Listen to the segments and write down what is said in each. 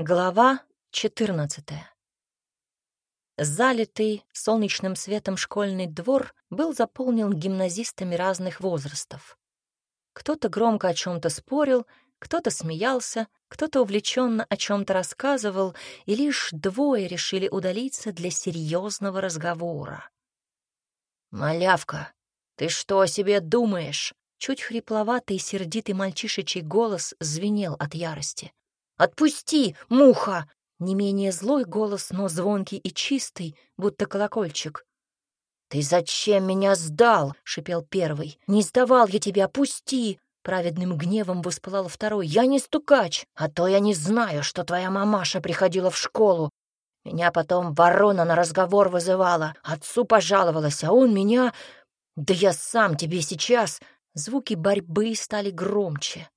Глава 14 Залитый солнечным светом школьный двор был заполнен гимназистами разных возрастов. Кто-то громко о чем-то спорил, кто-то смеялся, кто-то увлеченно о чем-то рассказывал, и лишь двое решили удалиться для серьезного разговора. «Малявка, ты что о себе думаешь?» Чуть хрипловатый и сердитый мальчишечий голос звенел от ярости. «Отпусти, муха!» Не менее злой голос, но звонкий и чистый, будто колокольчик. «Ты зачем меня сдал?» — шипел первый. «Не сдавал я тебя, пусти!» Праведным гневом воспылал второй. «Я не стукач, а то я не знаю, что твоя мамаша приходила в школу. Меня потом ворона на разговор вызывала, отцу пожаловалась, а он меня... Да я сам тебе сейчас...» Звуки борьбы стали громче.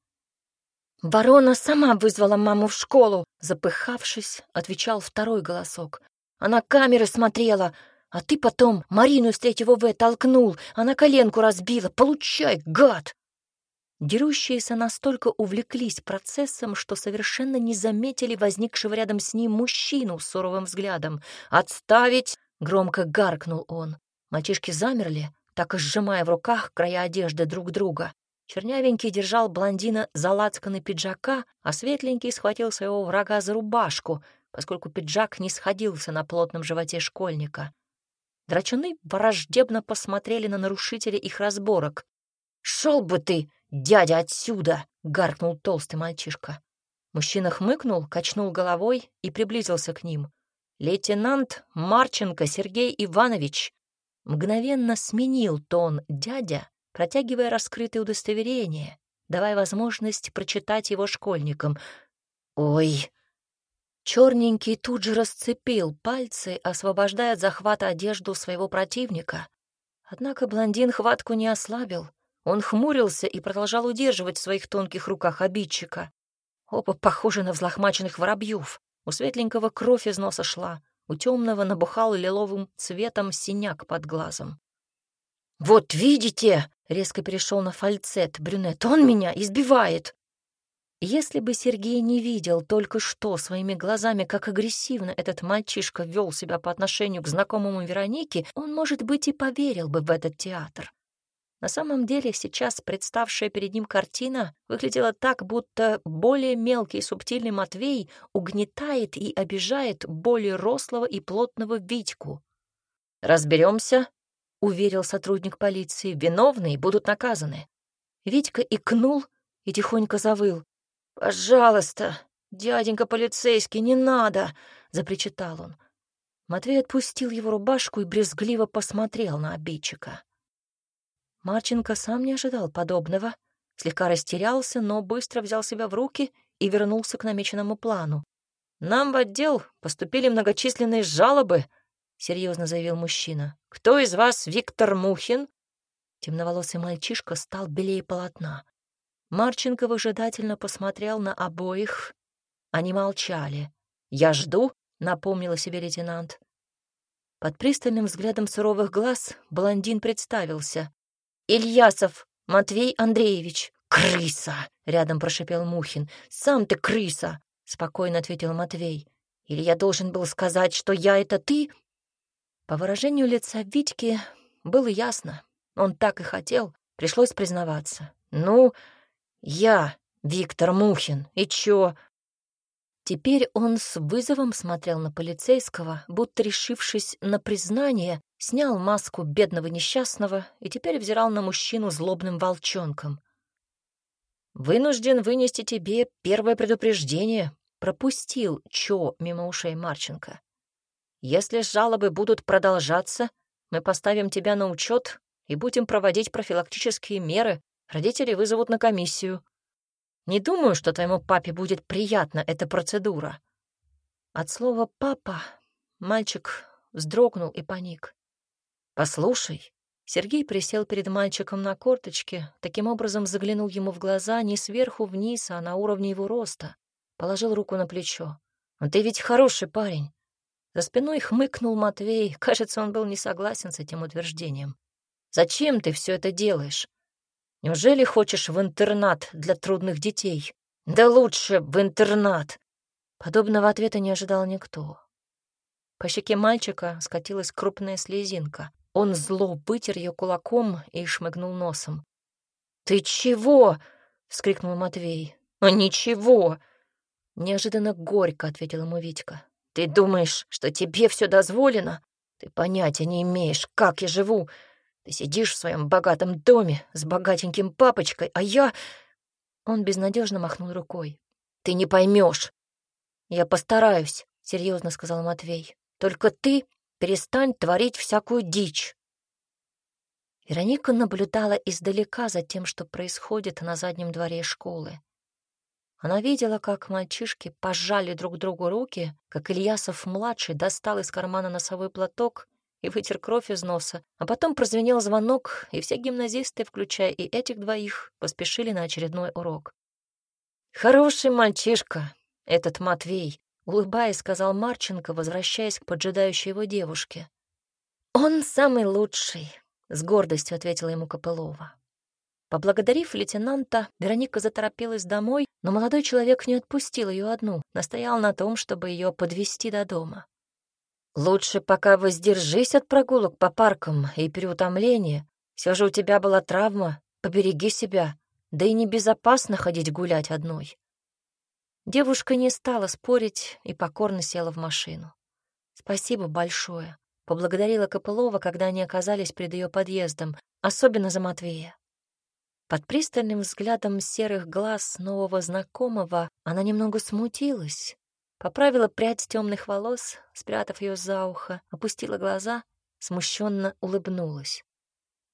«Ворона сама вызвала маму в школу», — запыхавшись, отвечал второй голосок. «Она камеры смотрела, а ты потом Марину из третьего В толкнул, она коленку разбила. Получай, гад!» Дерущиеся настолько увлеклись процессом, что совершенно не заметили возникшего рядом с ним мужчину с суровым взглядом. «Отставить!» — громко гаркнул он. Мальчишки замерли, так и сжимая в руках края одежды друг друга. Чернявенький держал блондина за лацканы пиджака, а светленький схватил своего врага за рубашку, поскольку пиджак не сходился на плотном животе школьника. Драчуны враждебно посмотрели на нарушителя их разборок. «Шел бы ты, дядя, отсюда!» — гаркнул толстый мальчишка. Мужчина хмыкнул, качнул головой и приблизился к ним. «Лейтенант Марченко Сергей Иванович!» Мгновенно сменил тон дядя протягивая раскрытое удостоверение, давая возможность прочитать его школьникам. «Ой!» Черненький тут же расцепил пальцы, освобождая от захвата одежду своего противника. Однако блондин хватку не ослабил. Он хмурился и продолжал удерживать в своих тонких руках обидчика. Оба похожи на взлохмаченных воробьев. У светленького кровь из носа шла, у темного набухал лиловым цветом синяк под глазом. «Вот видите!» Резко перешел на фальцет брюнет. «Он меня избивает!» Если бы Сергей не видел только что своими глазами, как агрессивно этот мальчишка вел себя по отношению к знакомому Веронике, он, может быть, и поверил бы в этот театр. На самом деле сейчас представшая перед ним картина выглядела так, будто более мелкий и субтильный Матвей угнетает и обижает более рослого и плотного Витьку. «Разберемся — уверил сотрудник полиции. «Виновные будут наказаны». Витька икнул и тихонько завыл. «Пожалуйста, дяденька полицейский, не надо!» — запричитал он. Матвей отпустил его рубашку и брезгливо посмотрел на обидчика. Марченко сам не ожидал подобного, слегка растерялся, но быстро взял себя в руки и вернулся к намеченному плану. «Нам в отдел поступили многочисленные жалобы», серьезно заявил мужчина. «Кто из вас Виктор Мухин?» Темноволосый мальчишка стал белее полотна. Марченко выжидательно посмотрел на обоих. Они молчали. «Я жду», — напомнила себе лейтенант. Под пристальным взглядом суровых глаз блондин представился. «Ильясов Матвей Андреевич». «Крыса!» — рядом прошипел Мухин. «Сам ты крыса!» — спокойно ответил Матвей. «Или я должен был сказать, что я — это ты, по выражению лица Витьки было ясно. Он так и хотел, пришлось признаваться. «Ну, я, Виктор Мухин, и чё?» Теперь он с вызовом смотрел на полицейского, будто решившись на признание, снял маску бедного несчастного и теперь взирал на мужчину злобным волчонком. «Вынужден вынести тебе первое предупреждение», — пропустил Чо мимо ушей Марченко. Если жалобы будут продолжаться, мы поставим тебя на учет и будем проводить профилактические меры. Родители вызовут на комиссию. Не думаю, что твоему папе будет приятна эта процедура». От слова «папа» мальчик вздрогнул и паник. «Послушай». Сергей присел перед мальчиком на корточке, таким образом заглянул ему в глаза не сверху вниз, а на уровне его роста. Положил руку на плечо. «Ты ведь хороший парень. За спиной хмыкнул Матвей. Кажется, он был не согласен с этим утверждением. «Зачем ты все это делаешь? Неужели хочешь в интернат для трудных детей? Да лучше в интернат!» Подобного ответа не ожидал никто. По щеке мальчика скатилась крупная слезинка. Он зло вытер ее кулаком и шмыгнул носом. «Ты чего?» — вскрикнул Матвей. «А ничего!» Неожиданно горько ответил ему Витька. «Ты думаешь, что тебе все дозволено? Ты понятия не имеешь, как я живу. Ты сидишь в своем богатом доме с богатеньким папочкой, а я...» Он безнадежно махнул рукой. «Ты не поймешь. «Я постараюсь», — серьезно сказал Матвей. «Только ты перестань творить всякую дичь». Вероника наблюдала издалека за тем, что происходит на заднем дворе школы. Она видела, как мальчишки пожали друг другу руки, как Ильясов-младший достал из кармана носовой платок и вытер кровь из носа, а потом прозвенел звонок, и все гимназисты, включая и этих двоих, поспешили на очередной урок. «Хороший мальчишка», этот Матвей», — улыбаясь, сказал Марченко, возвращаясь к поджидающей его девушке. «Он самый лучший», — с гордостью ответила ему Копылова. Поблагодарив лейтенанта, Вероника заторопилась домой, но молодой человек не отпустил ее одну, настоял на том, чтобы ее подвести до дома. «Лучше пока воздержись от прогулок по паркам и переутомления. Все же у тебя была травма, побереги себя, да и небезопасно ходить гулять одной». Девушка не стала спорить и покорно села в машину. «Спасибо большое», — поблагодарила Копылова, когда они оказались перед ее подъездом, особенно за Матвея. Под пристальным взглядом серых глаз нового знакомого она немного смутилась, поправила прядь темных волос, спрятав ее за ухо, опустила глаза, смущенно улыбнулась.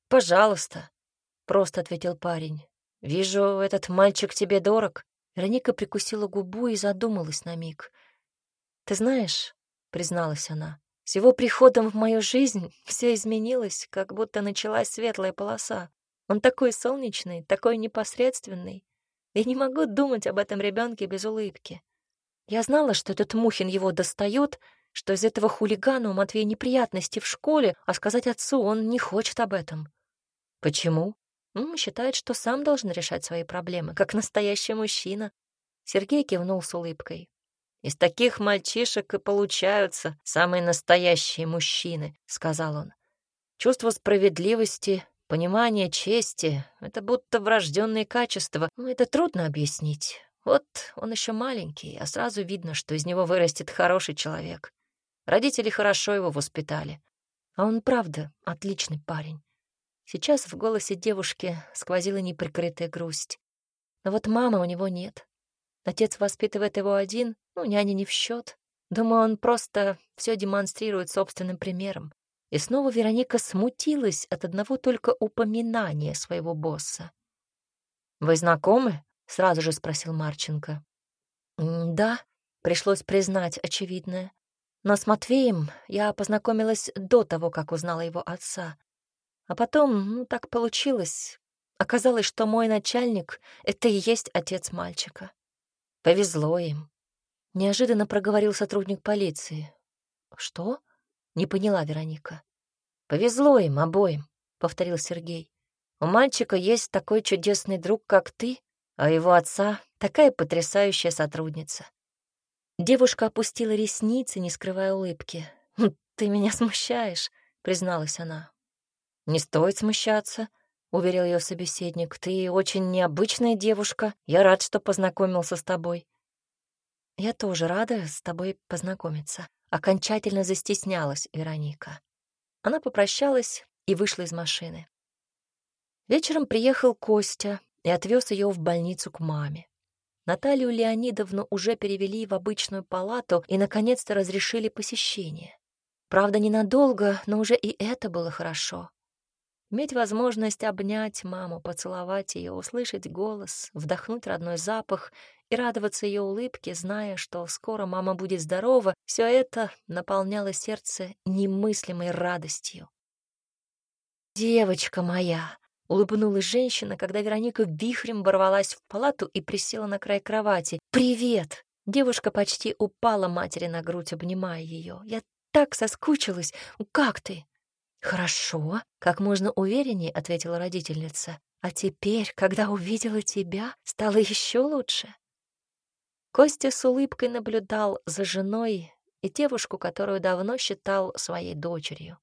«Пожалуйста», — просто ответил парень. «Вижу, этот мальчик тебе дорог. Вероника прикусила губу и задумалась на миг. «Ты знаешь», — призналась она, — «с его приходом в мою жизнь все изменилось, как будто началась светлая полоса. Он такой солнечный, такой непосредственный. Я не могу думать об этом ребенке без улыбки. Я знала, что этот Мухин его достает, что из этого хулигана у Матвея неприятности в школе, а сказать отцу он не хочет об этом. Почему? Он считает, что сам должен решать свои проблемы, как настоящий мужчина. Сергей кивнул с улыбкой. «Из таких мальчишек и получаются самые настоящие мужчины», — сказал он. «Чувство справедливости, понимание чести — это будто врожденные качества, но это трудно объяснить. Вот он еще маленький, а сразу видно, что из него вырастет хороший человек. Родители хорошо его воспитали. А он, правда, отличный парень. Сейчас в голосе девушки сквозила неприкрытая грусть. Но вот мамы у него нет. Отец воспитывает его один, ну, няня не в счет. Думаю, он просто все демонстрирует собственным примером. И снова Вероника смутилась от одного только упоминания своего босса. «Вы знакомы?» — сразу же спросил Марченко. «Да», — пришлось признать очевидное. Но с Матвеем я познакомилась до того, как узнала его отца. А потом, ну, так получилось. Оказалось, что мой начальник — это и есть отец мальчика. Повезло им. Неожиданно проговорил сотрудник полиции. «Что?» — не поняла Вероника. «Повезло им обоим», — повторил Сергей. «У мальчика есть такой чудесный друг, как ты, а его отца — такая потрясающая сотрудница». Девушка опустила ресницы, не скрывая улыбки. «Хм, «Ты меня смущаешь», — призналась она. «Не стоит смущаться», — уверил ее собеседник. «Ты очень необычная девушка. Я рад, что познакомился с тобой». «Я тоже рада с тобой познакомиться», — окончательно застеснялась Вероника. Она попрощалась и вышла из машины. Вечером приехал Костя и отвез ее в больницу к маме. Наталью Леонидовну уже перевели в обычную палату и, наконец-то, разрешили посещение. Правда, ненадолго, но уже и это было хорошо. Иметь возможность обнять маму, поцеловать ее, услышать голос, вдохнуть родной запах и радоваться ее улыбке, зная, что скоро мама будет здорова, все это наполняло сердце немыслимой радостью. «Девочка моя!» — улыбнулась женщина, когда Вероника вихрем ворвалась в палату и присела на край кровати. «Привет!» Девушка почти упала матери на грудь, обнимая ее. «Я так соскучилась! Как ты?» «Хорошо», — как можно увереннее ответила родительница. «А теперь, когда увидела тебя, стало еще лучше». Костя с улыбкой наблюдал за женой и девушку, которую давно считал своей дочерью.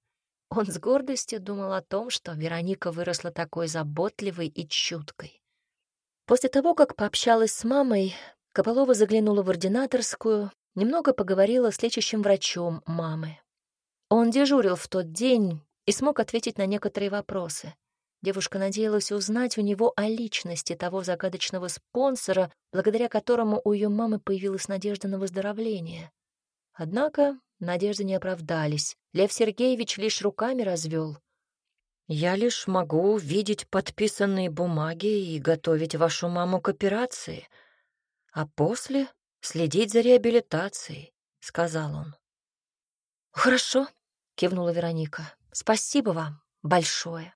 Он с гордостью думал о том, что Вероника выросла такой заботливой и чуткой. После того, как пообщалась с мамой, Копылова заглянула в ординаторскую, немного поговорила с лечащим врачом мамы. Он дежурил в тот день и смог ответить на некоторые вопросы. Девушка надеялась узнать у него о личности того загадочного спонсора, благодаря которому у ее мамы появилась надежда на выздоровление. Однако надежды не оправдались. Лев Сергеевич лишь руками развел. «Я лишь могу видеть подписанные бумаги и готовить вашу маму к операции, а после следить за реабилитацией», — сказал он. «Хорошо», — кивнула Вероника. «Спасибо вам большое».